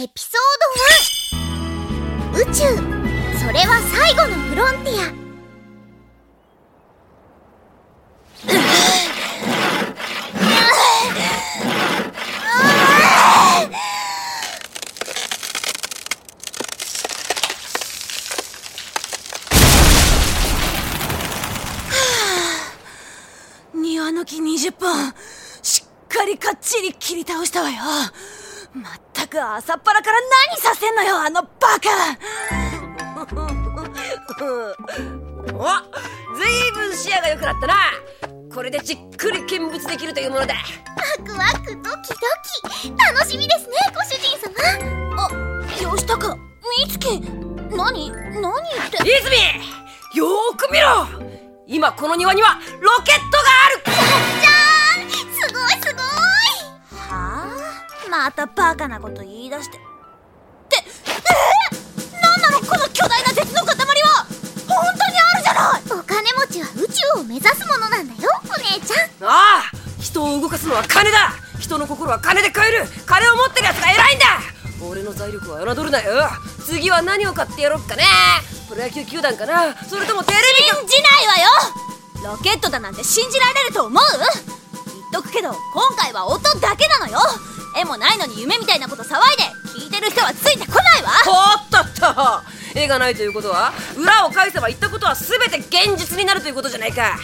エピソード1宇宙。それは最後のフロンティア。庭の木20本しっかりかっちり切り倒したわよまったく朝っぱらから何させんのよあのバカ。おずいぶん視野が良くなったな。これでじっくり見物できるというものだワクワクドキドキ。楽しみですねご主人様。あ吉高美月。何何って。泉よーく見ろ。今この庭にはロケットまたバカなこと言い出して。ってえー、何なのこの巨大な鉄の塊は。本当にあるじゃない。お金持ちは宇宙を目指すものなんだよお姉ちゃん。ああ人を動かすのは金だ。人の心は金で買える。金を持ってるやつが偉いんだ。俺の財力は侮るなよ。次は何を買ってやろっかね。プロ野球球団かな。それともテレビ信じないわよ。ロケットだなんて信じられると思う？言っとくけど今回は音だけなのよないのに夢みたいなこと騒いで聞いてる人はついてこないわ。おっとっと。絵がないということは裏を返せば言ったことは全て現実になるということじゃないか。あ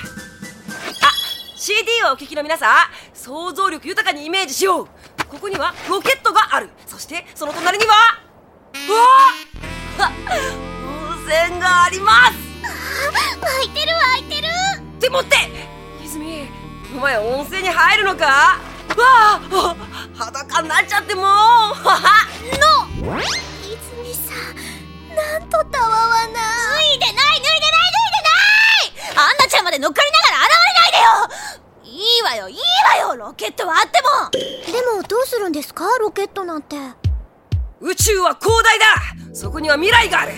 CD をお聞きの皆さん想像力豊かにイメージしよう。ここにはロケットがある。そしてその隣にはうわ温泉があります！湧いてる湧いてる。って持って泉お前温泉に入るのか？わあ裸になっちゃってもう。はは。の。泉さんなんとたわわな脱いでない脱いでない脱いでないアンナちゃんまで乗っかりながら現れないでよ。いいわよいいわよ。ロケットはあっても。でもどうするんですか？ロケットなんて。宇宙は広大だ。そこには未来がある。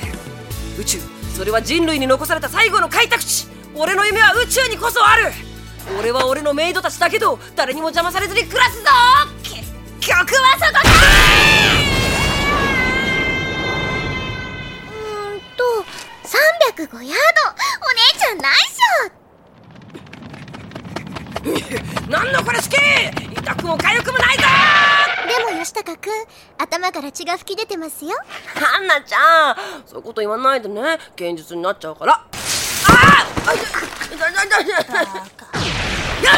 宇宙それは人類に残された最後の開拓地。俺の夢は宇宙にこそある。俺は俺のメイドたちだけど誰にも邪魔されずに暮らすぞ。結局はそこだうーんと305ヤードお姉ちゃんナイスなん。のこれ好き痛くも痒くもないぞでも吉高くん。頭から血が吹き出てますよハンナちゃん。そういうこと言わないでね現実になっちゃうからあああいよ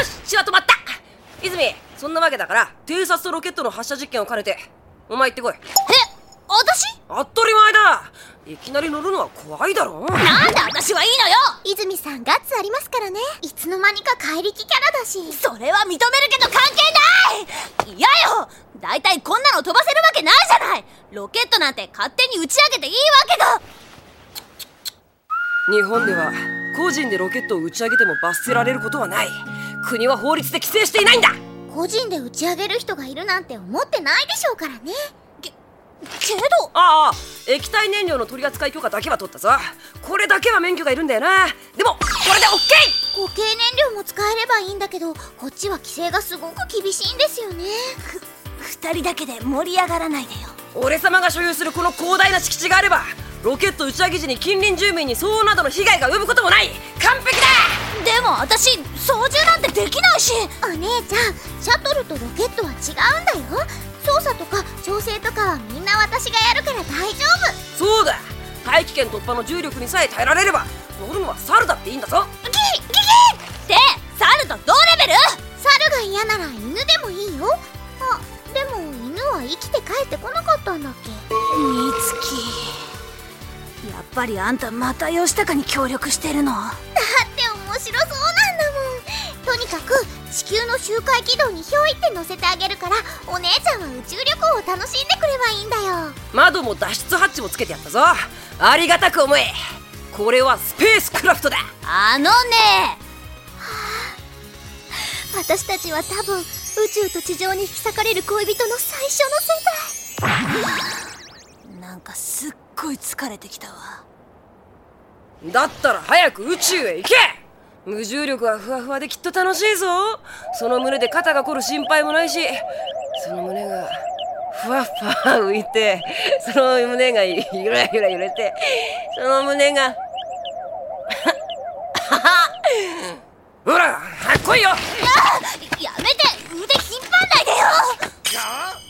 し血は止まった泉そんなわけだから偵察とロケットの発射実験を兼ねてお前行ってこい。え私？当たり前だ。いきなり乗るのは怖いだろ。なんで私はいいのよ。泉さんガッツありますからね。いつの間にか怪力キャラだし。それは認めるけど関係ない。嫌よ。だいたいこんなの飛ばせるわけないじゃない。ロケットなんて勝手に打ち上げていいわけだ。日本では個人でロケットを打ち上げても罰せられることはない。国は法律で規制していないんだ個人で打ち上げる人がいるなんて思ってないでしょうからね。けど。ああ液体燃料の取扱許可だけは取ったぞ。これだけは免許がいるんだよな。でもこれで OK 固形燃料も使えればいいんだけどこっちは規制がすごく厳しいんですよね。二人だけで盛り上がらないでよ。俺様が所有するこの広大な敷地があればロケット打ち上げ時に近隣住民に騒音などの被害が及ぶこともない。完璧だ！でも私操縦なんてできないし。お姉ちゃんシャトルとロケットは違うんだよ。操作とか調整とかはみんな私がやるから大丈夫。そうだ！大気圏突破の重力にさえ耐えられれば乗るのは猿だっていいんだぞぱりあんたまた吉高に協力してるの？だって面白そうなんだもん。とにかく地球の周回軌道にひょいって乗せてあげるからお姉ちゃんは宇宙旅行を楽しんでくればいいんだよ。窓も脱出ハッチもつけてやったぞ。ありがたく思え。これはスペースクラフトだ。あのね。私たちは多分宇宙と地上に引き裂かれる恋人の最初の世代なんかすっごい疲れてきたわだったら早く宇宙へ行け。無重力はふわふわできっと楽しいぞ。その胸で肩が凝る心配もないしその胸がふわふわ浮いてその胸がゆらゆら揺れてその胸が ほら早く来いよ。やめて腕引っ張んないでよ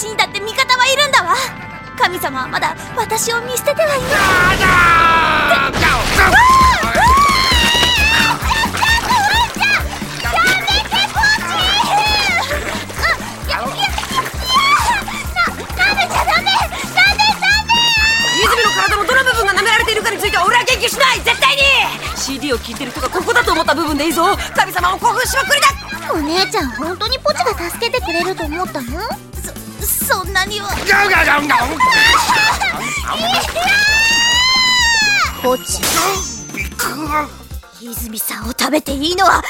私にだって味方はいるんだわ。神様はまだ私を見捨ててはいない。しない絶対に CD を聴いてる人がここだと思った部分でいいぞ神様を興奮しまくりだお姉ちゃん本当にポチが助けてくれると思ったのそそんなには。ポチ泉さんを食べていいのは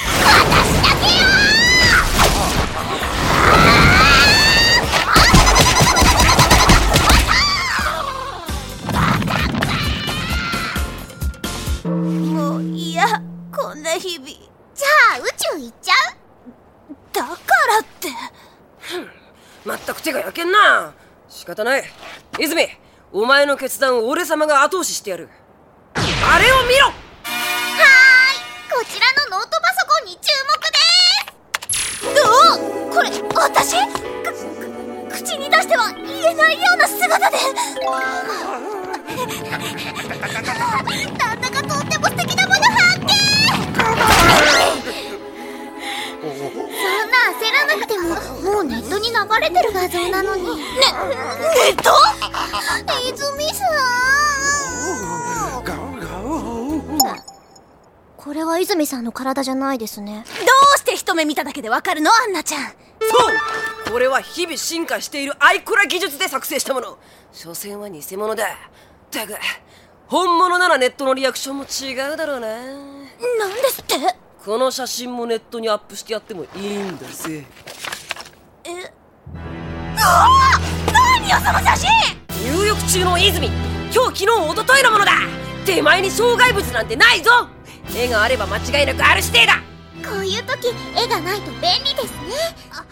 もう嫌こんな日々。じゃあ宇宙行っちゃう？だからってまったく手が焼けんな。仕方ない。泉お前の決断を俺様が後押ししてやる。あれを見ろ。はーい。こちらのノートパソコンに注目です。おこれ私？口に出しては言えないような姿で。れてる画像なのに。ねネット？泉さん。これは泉さんの体じゃないですね。どうして一目見ただけでわかるのアンナちゃん？そう。これは日々進化しているアイコラ技術で作成したもの。所詮は偽物だ。だが本物ならネットのリアクションも違うだろうな。なんですって？この写真もネットにアップしてやってもいいんだぜ。えその写真!入浴中の泉今日昨日一昨日のものだ!手前に障害物なんてないぞ!絵があれば間違いなくある指定だ!こういう時絵がないと便利ですね!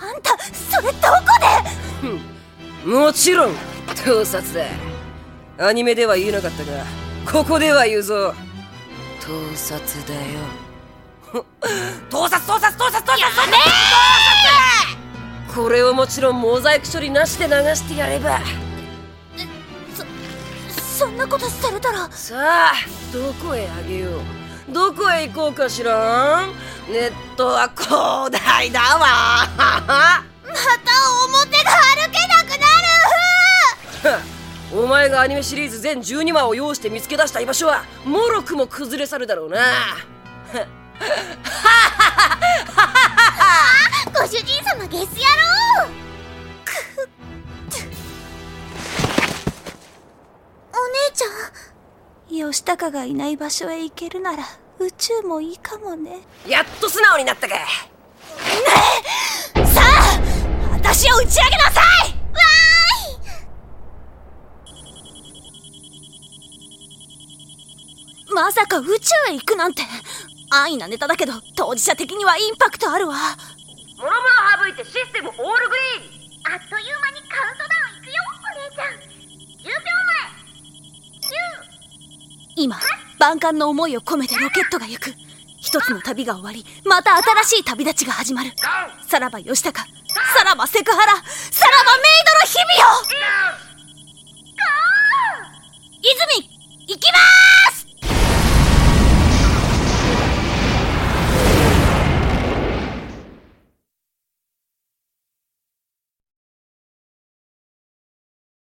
あんたそれどこで?もちろん盗撮だ。アニメでは言えなかったがここでは言うぞ。盗撮だよ。盗撮盗撮盗撮盗撮盗撮これをもちろんモザイク処理なしで流してやれば。そんなことされたら。さあどこへあげよう。どこへ行こうかしらん。ネットは広大だわ。また表が歩けなくなる。お前がアニメシリーズ全12話を用意して見つけ出した居場所はもろくも崩れ去るだろうな ご主人様ゲス野郎お姉ちゃん。吉高がいない場所へ行けるなら宇宙もいいかもね。やっと素直になったか。さあ私を打ち上げなさい。まさか宇宙へ行くなんて。安易なネタだけど当事者的にはインパクトあるわもろもろ省いてシステムオールグリーン。あっという間にカウントダウンいくよお姉ちゃん。10秒今万感の思いを込めてロケットが行く。一つの旅が終わりまた新しい旅立ちが始まる。さらば吉高。さらばセクハラ。さらば